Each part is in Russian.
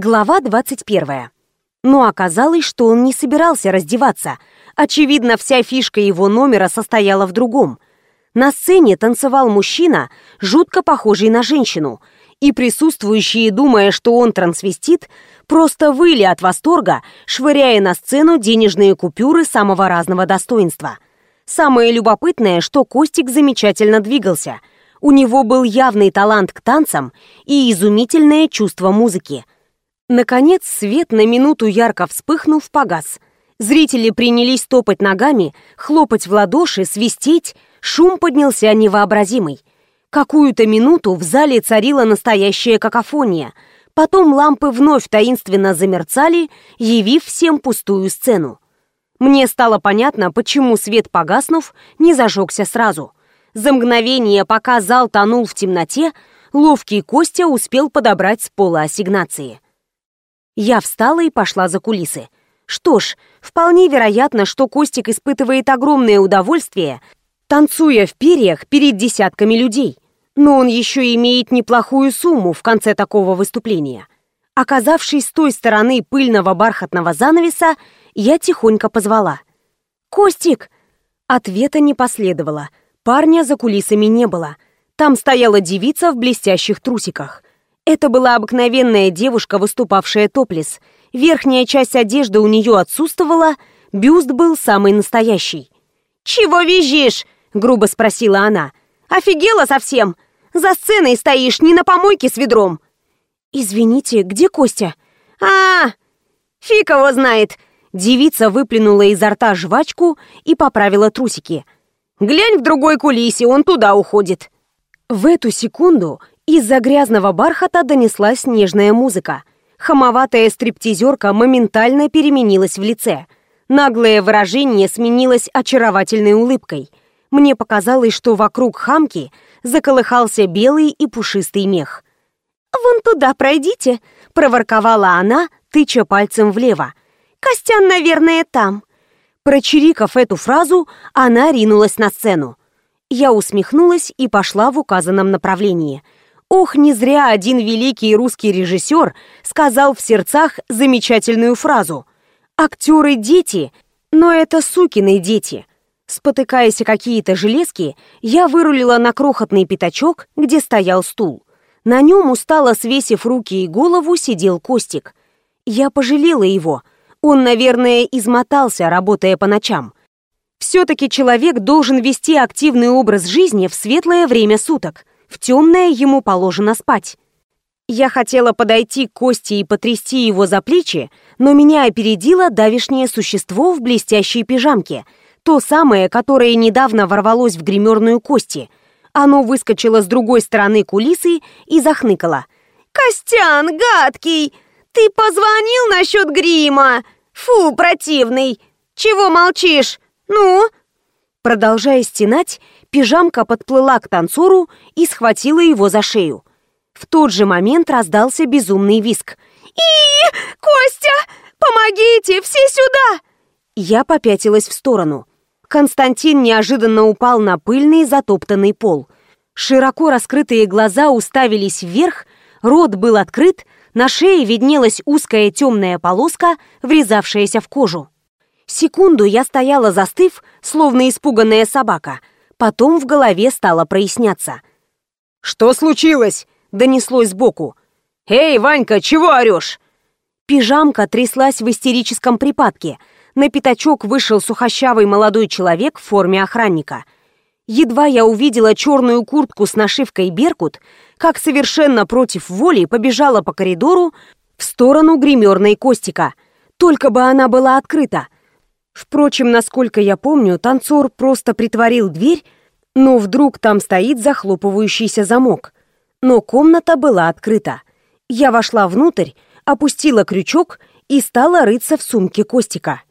Глава 21. Но оказалось, что он не собирался раздеваться. Очевидно, вся фишка его номера состояла в другом. На сцене танцевал мужчина, жутко похожий на женщину, и присутствующие, думая, что он трансвестит, просто выли от восторга, швыряя на сцену денежные купюры самого разного достоинства. Самое любопытное, что Костик замечательно двигался. У него был явный талант к танцам и изумительное чувство музыки – Наконец, свет на минуту ярко вспыхнув, погас. Зрители принялись топать ногами, хлопать в ладоши, свистеть. Шум поднялся невообразимый. Какую-то минуту в зале царила настоящая какофония. Потом лампы вновь таинственно замерцали, явив всем пустую сцену. Мне стало понятно, почему свет погаснув, не зажегся сразу. За мгновение, пока зал тонул в темноте, ловкий Костя успел подобрать с пола ассигнации. Я встала и пошла за кулисы. Что ж, вполне вероятно, что Костик испытывает огромное удовольствие, танцуя в перьях перед десятками людей. Но он еще имеет неплохую сумму в конце такого выступления. Оказавшись с той стороны пыльного бархатного занавеса, я тихонько позвала. «Костик!» Ответа не последовало. Парня за кулисами не было. Там стояла девица в блестящих трусиках. Это была обыкновенная девушка, выступавшая топлес. Верхняя часть одежды у нее отсутствовала, бюст был самый настоящий. «Чего визжишь?» — грубо спросила она. «Офигела совсем? За сценой стоишь, не на помойке с ведром!» «Извините, где Костя?» «А, фиг его знает!» Девица выплюнула изо рта жвачку и поправила трусики. «Глянь в другой кулисе, он туда уходит!» В эту секунду из-за грязного бархата донеслась нежная музыка. Хамоватая стриптизерка моментально переменилась в лице. Наглое выражение сменилось очаровательной улыбкой. Мне показалось, что вокруг хамки заколыхался белый и пушистый мех. «Вон туда пройдите», — проворковала она, тыча пальцем влево. «Костян, наверное, там». Прочирикав эту фразу, она ринулась на сцену. Я усмехнулась и пошла в указанном направлении — Ох, не зря один великий русский режиссер сказал в сердцах замечательную фразу «Актеры – дети, но это сукины дети». Спотыкаясь о какие-то железки, я вырулила на крохотный пятачок, где стоял стул. На нем, устало свесив руки и голову, сидел Костик. Я пожалела его. Он, наверное, измотался, работая по ночам. Все-таки человек должен вести активный образ жизни в светлое время суток – в темное ему положено спать. Я хотела подойти к Косте и потрясти его за плечи, но меня опередило давишнее существо в блестящей пижамке, то самое, которое недавно ворвалось в гримерную Кости. Оно выскочило с другой стороны кулисы и захныкало. «Костян, гадкий! Ты позвонил насчет грима? Фу, противный! Чего молчишь? Ну?» Продолжая стенать, пижамка подплыла к танцору и схватила его за шею. В тот же момент раздался безумный виск. «И, Костя, помогите, все сюда!» Я попятилась в сторону. Константин неожиданно упал на пыльный затоптанный пол. Широко раскрытые глаза уставились вверх, рот был открыт, на шее виднелась узкая темная полоска, врезавшаяся в кожу. Секунду я стояла застыв, словно испуганная собака — Потом в голове стало проясняться. «Что случилось?» — донеслось сбоку. «Эй, Ванька, чего орешь?» Пижамка тряслась в истерическом припадке. На пятачок вышел сухощавый молодой человек в форме охранника. Едва я увидела черную куртку с нашивкой «Беркут», как совершенно против воли побежала по коридору в сторону гримерной Костика. Только бы она была открыта — Впрочем, насколько я помню, танцор просто притворил дверь, но вдруг там стоит захлопывающийся замок. Но комната была открыта. Я вошла внутрь, опустила крючок и стала рыться в сумке Костика.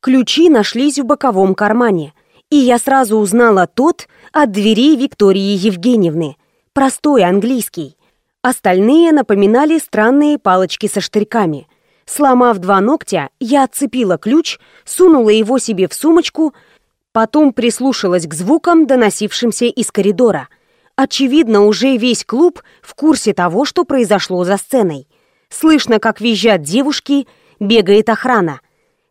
Ключи нашлись в боковом кармане, и я сразу узнала тот от двери Виктории Евгеньевны, простой английский. Остальные напоминали странные палочки со штырьками – Сломав два ногтя, я отцепила ключ, сунула его себе в сумочку, потом прислушалась к звукам, доносившимся из коридора. Очевидно, уже весь клуб в курсе того, что произошло за сценой. Слышно, как визжат девушки, бегает охрана.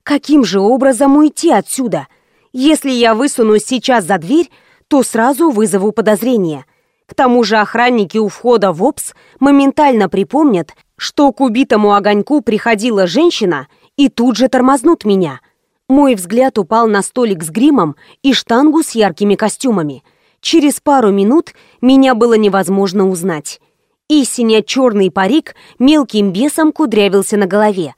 Каким же образом уйти отсюда? Если я высунусь сейчас за дверь, то сразу вызову подозрение. К тому же охранники у входа в ОПС моментально припомнят, что к убитому огоньку приходила женщина и тут же тормознут меня. Мой взгляд упал на столик с гримом и штангу с яркими костюмами. Через пару минут меня было невозможно узнать. И синя-черный парик мелким бесом кудрявился на голове.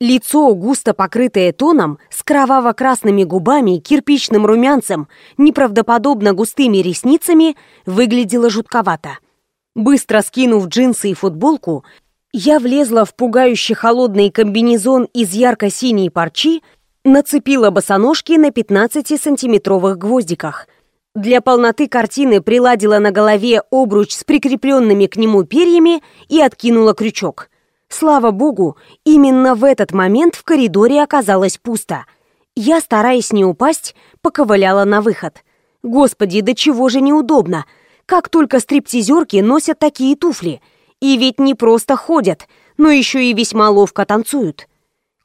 Лицо, густо покрытое тоном, с кроваво-красными губами, кирпичным румянцем, неправдоподобно густыми ресницами, выглядело жутковато. Быстро скинув джинсы и футболку, я влезла в пугающе холодный комбинезон из ярко-синей парчи, нацепила босоножки на 15-сантиметровых гвоздиках. Для полноты картины приладила на голове обруч с прикрепленными к нему перьями и откинула крючок. Слава богу, именно в этот момент в коридоре оказалось пусто. Я, стараясь не упасть, поковыляла на выход. Господи, до чего же неудобно! Как только стриптизерки носят такие туфли — и ведь не просто ходят, но еще и весьма ловко танцуют.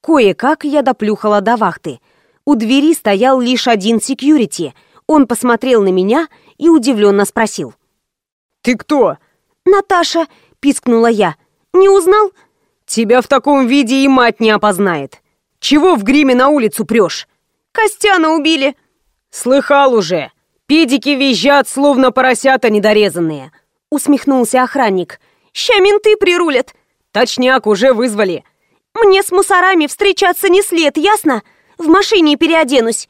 Кое-как я доплюхала до вахты. У двери стоял лишь один секьюрити. Он посмотрел на меня и удивленно спросил. «Ты кто?» «Наташа», — пискнула я. «Не узнал?» «Тебя в таком виде и мать не опознает. Чего в гриме на улицу прешь?» «Костяна убили». «Слыхал уже. Педики визжат, словно поросята недорезанные», — усмехнулся охранник. Ща менты прирулят. Точняк, уже вызвали. Мне с мусорами встречаться не след, ясно? В машине переоденусь.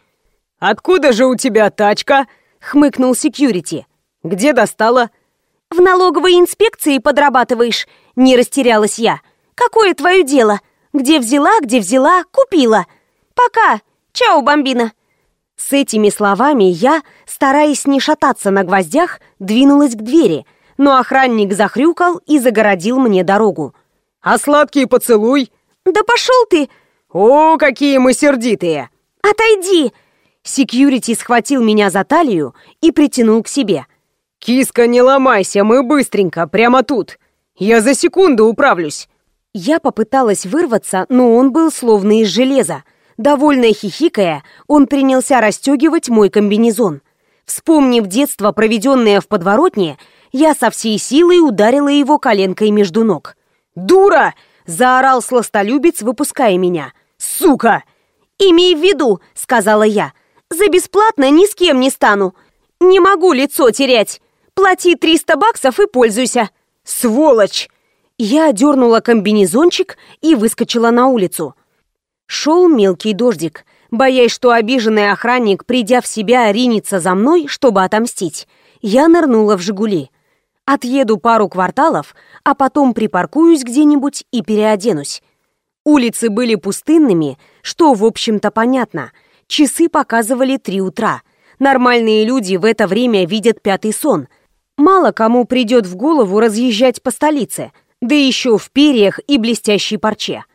Откуда же у тебя тачка? Хмыкнул секьюрити. Где достала? В налоговой инспекции подрабатываешь. Не растерялась я. Какое твое дело? Где взяла, где взяла, купила. Пока. Чао, бомбина. С этими словами я, стараясь не шататься на гвоздях, двинулась к двери, но охранник захрюкал и загородил мне дорогу. «А сладкий поцелуй?» «Да пошел ты!» «О, какие мы сердитые!» «Отойди!» Секьюрити схватил меня за талию и притянул к себе. «Киска, не ломайся, мы быстренько, прямо тут. Я за секунду управлюсь». Я попыталась вырваться, но он был словно из железа. Довольно хихикая, он принялся расстегивать мой комбинезон. Вспомнив детство, проведенное в подворотне, я со всей силой ударила его коленкой между ног. «Дура!» — заорал сластолюбец, выпуская меня. «Сука!» «Имей в виду», — сказала я, — «за бесплатно ни с кем не стану. Не могу лицо терять. Плати 300 баксов и пользуйся». «Сволочь!» Я дернула комбинезончик и выскочила на улицу. Шел мелкий дождик, боясь, что обиженный охранник, придя в себя, ринется за мной, чтобы отомстить. Я нырнула в «Жигули». Отъеду пару кварталов, а потом припаркуюсь где-нибудь и переоденусь. Улицы были пустынными, что, в общем-то, понятно. Часы показывали три утра. Нормальные люди в это время видят пятый сон. Мало кому придет в голову разъезжать по столице, да еще в перьях и блестящей парче.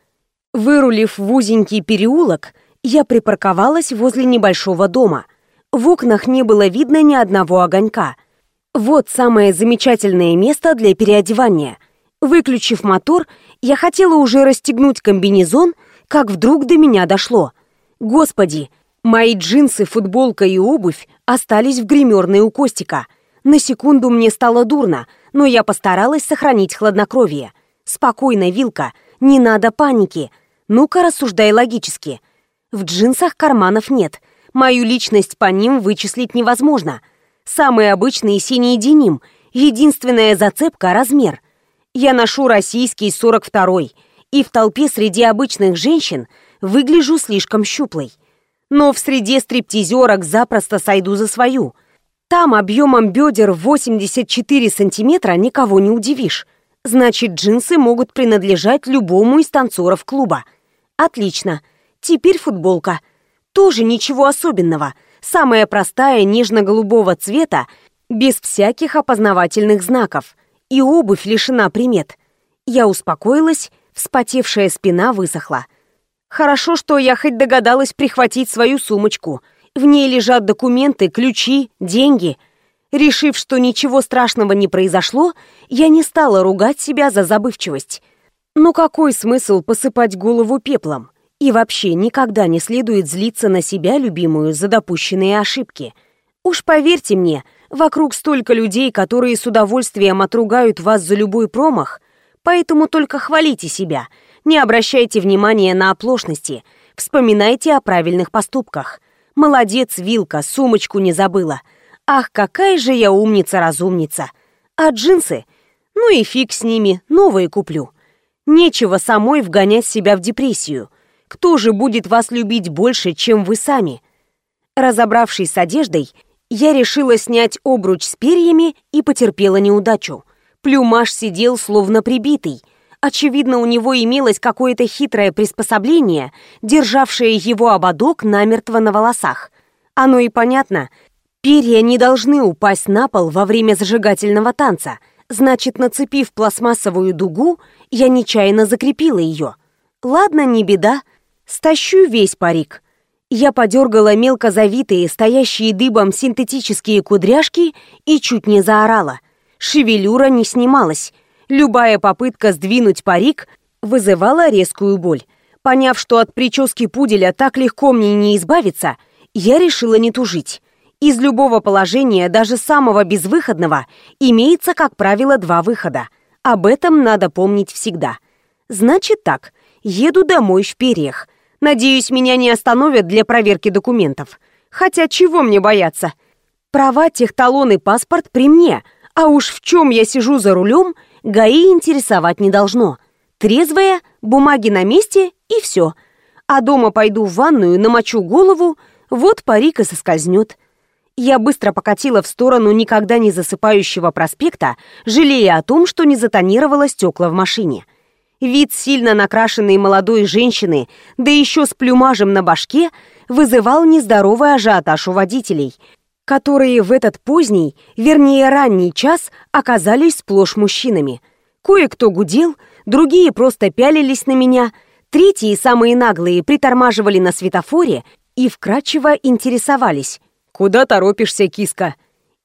Вырулив в узенький переулок, я припарковалась возле небольшого дома. В окнах не было видно ни одного огонька — вот самое замечательное место для переодевания. Выключив мотор, я хотела уже расстегнуть комбинезон, как вдруг до меня дошло. Господи, мои джинсы, футболка и обувь остались в гримерной у Костика. На секунду мне стало дурно, но я постаралась сохранить хладнокровие. Спокойно, Вилка, не надо паники. Ну-ка, рассуждай логически. В джинсах карманов нет. Мою личность по ним вычислить невозможно. Самый обычный синий деним. Единственная зацепка — размер. Я ношу российский 42-й, и в толпе среди обычных женщин выгляжу слишком щуплой. Но в среде стриптизерок запросто сойду за свою. Там объемом бедер 84 сантиметра никого не удивишь. Значит, джинсы могут принадлежать любому из танцоров клуба. Отлично. Теперь футболка. Тоже ничего особенного — самая простая нежно-голубого цвета, без всяких опознавательных знаков, и обувь лишена примет. Я успокоилась, вспотевшая спина высохла. Хорошо, что я хоть догадалась прихватить свою сумочку. В ней лежат документы, ключи, деньги. Решив, что ничего страшного не произошло, я не стала ругать себя за забывчивость. Ну какой смысл посыпать голову пеплом? И вообще никогда не следует злиться на себя, любимую, за допущенные ошибки. Уж поверьте мне, вокруг столько людей, которые с удовольствием отругают вас за любой промах, поэтому только хвалите себя, не обращайте внимания на оплошности, вспоминайте о правильных поступках. Молодец, Вилка, сумочку не забыла. Ах, какая же я умница-разумница. А джинсы? Ну и фиг с ними, новые куплю. Нечего самой вгонять себя в депрессию. Кто же будет вас любить больше, чем вы сами? Разобравшись с одеждой, я решила снять обруч с перьями и потерпела неудачу. Плюмаж сидел словно прибитый. Очевидно, у него имелось какое-то хитрое приспособление, державшее его ободок намертво на волосах. Оно и понятно. Перья не должны упасть на пол во время зажигательного танца. Значит, нацепив пластмассовую дугу, я нечаянно закрепила ее. Ладно, не беда. Стащу весь парик. Я подергала мелко завитые, стоящие дыбом синтетические кудряшки и чуть не заорала. Шевелюра не снималась. Любая попытка сдвинуть парик вызывала резкую боль. Поняв, что от прически пуделя так легко мне не избавиться, я решила не тужить. Из любого положения, даже самого безвыходного, имеется, как правило, два выхода. Об этом надо помнить всегда. Значит так, еду домой в перьях – Надеюсь, меня не остановят для проверки документов. Хотя чего мне бояться? Права, техталон и паспорт при мне, а уж в чем я сижу за рулем, ГАИ интересовать не должно. Трезвая, бумаги на месте и все. А дома пойду в ванную, намочу голову, вот парик и соскользнет. Я быстро покатила в сторону никогда не засыпающего проспекта, жалея о том, что не затонировала стекла в машине. Вид сильно накрашенной молодой женщины, да еще с плюмажем на башке, вызывал нездоровый ажиотаж у водителей, которые в этот поздний, вернее ранний час оказались сплошь мужчинами. Кое-кто гудел, другие просто пялились на меня, третьи, самые наглые, притормаживали на светофоре и вкрадчиво интересовались. «Куда торопишься, киска?»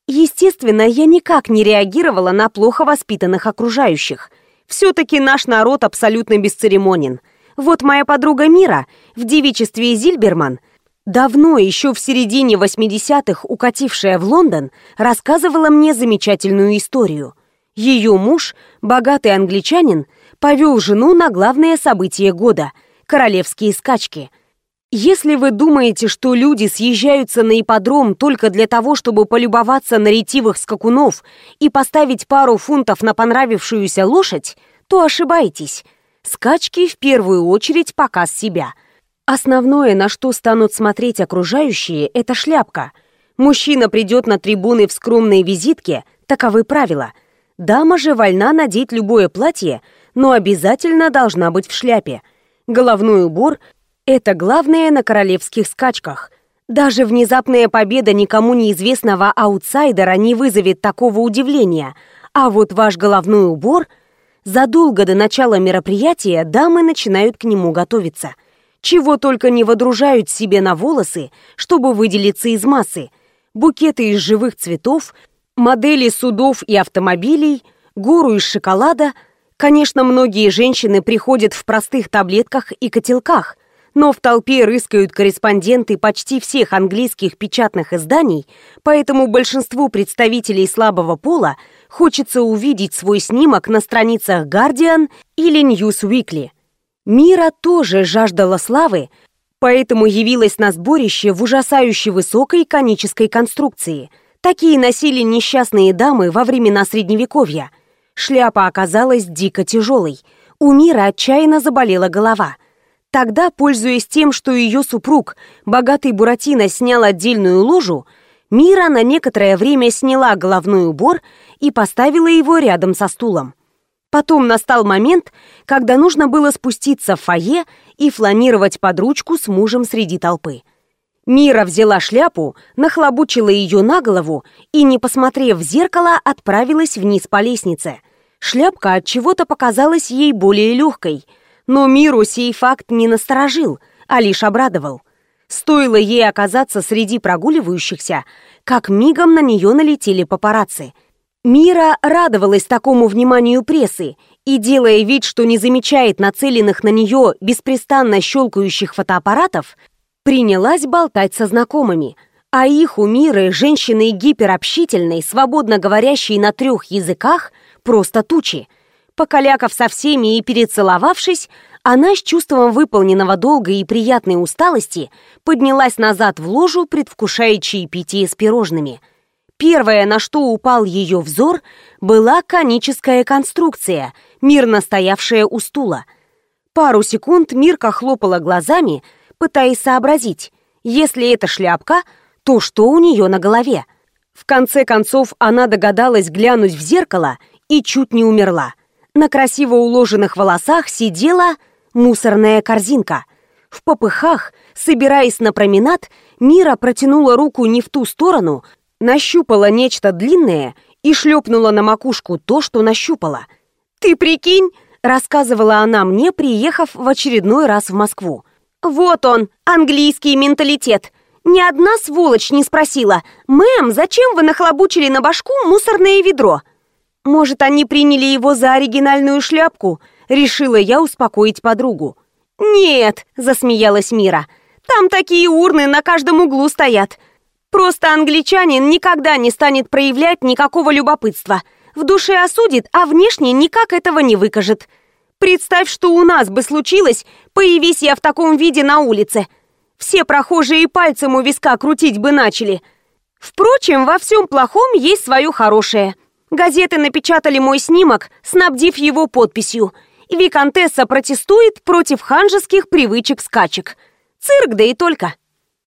Естественно, я никак не реагировала на плохо воспитанных окружающих – все-таки наш народ абсолютно бесцеремонен. Вот моя подруга Мира в девичестве Зильберман, давно еще в середине 80-х укатившая в Лондон, рассказывала мне замечательную историю. Ее муж, богатый англичанин, повел жену на главное событие года – королевские скачки – если вы думаете, что люди съезжаются на ипподром только для того, чтобы полюбоваться на ретивых скакунов и поставить пару фунтов на понравившуюся лошадь, то ошибаетесь. Скачки в первую очередь показ себя. Основное, на что станут смотреть окружающие, это шляпка. Мужчина придет на трибуны в скромной визитке, таковы правила. Дама же вольна надеть любое платье, но обязательно должна быть в шляпе. Головной убор это главное на королевских скачках. Даже внезапная победа никому неизвестного аутсайдера не вызовет такого удивления. А вот ваш головной убор... Задолго до начала мероприятия дамы начинают к нему готовиться. Чего только не водружают себе на волосы, чтобы выделиться из массы. Букеты из живых цветов, модели судов и автомобилей, гору из шоколада. Конечно, многие женщины приходят в простых таблетках и котелках – но в толпе рыскают корреспонденты почти всех английских печатных изданий, поэтому большинству представителей слабого пола хочется увидеть свой снимок на страницах Guardian или Newsweekly. Мира тоже жаждала славы, поэтому явилась на сборище в ужасающе высокой конической конструкции. Такие носили несчастные дамы во времена Средневековья. Шляпа оказалась дико тяжелой. У Мира отчаянно заболела голова – Тогда, пользуясь тем, что ее супруг, богатый Буратино, снял отдельную ложу, Мира на некоторое время сняла головной убор и поставила его рядом со стулом. Потом настал момент, когда нужно было спуститься в фойе и фланировать под ручку с мужем среди толпы. Мира взяла шляпу, нахлобучила ее на голову и, не посмотрев в зеркало, отправилась вниз по лестнице. Шляпка от чего-то показалась ей более легкой – но миру сей факт не насторожил, а лишь обрадовал. Стоило ей оказаться среди прогуливающихся, как мигом на нее налетели папарацци. Мира радовалась такому вниманию прессы и, делая вид, что не замечает нацеленных на нее беспрестанно щелкающих фотоаппаратов, принялась болтать со знакомыми. А их у Миры, женщины гиперобщительной, свободно говорящей на трех языках, просто тучи. Покалякав со всеми и перецеловавшись, она с чувством выполненного долга и приятной усталости поднялась назад в ложу, предвкушая чаепитие с пирожными – Первое, на что упал ее взор, была коническая конструкция, мирно стоявшая у стула. Пару секунд Мирка хлопала глазами, пытаясь сообразить, если это шляпка, то что у нее на голове? В конце концов, она догадалась глянуть в зеркало и чуть не умерла. На красиво уложенных волосах сидела мусорная корзинка. В попыхах, собираясь на променад, Мира протянула руку не в ту сторону, нащупала нечто длинное и шлепнула на макушку то, что нащупала. «Ты прикинь!» — рассказывала она мне, приехав в очередной раз в Москву. «Вот он, английский менталитет. Ни одна сволочь не спросила, «Мэм, зачем вы нахлобучили на башку мусорное ведро?» «Может, они приняли его за оригинальную шляпку?» — решила я успокоить подругу. «Нет», — засмеялась Мира, — «там такие урны на каждом углу стоят. Просто англичанин никогда не станет проявлять никакого любопытства. В душе осудит, а внешне никак этого не выкажет. Представь, что у нас бы случилось, появись я в таком виде на улице. Все прохожие пальцем у виска крутить бы начали. Впрочем, во всем плохом есть свое хорошее. Газеты напечатали мой снимок, снабдив его подписью. Викантесса протестует против ханжеских привычек скачек. Цирк, да и только.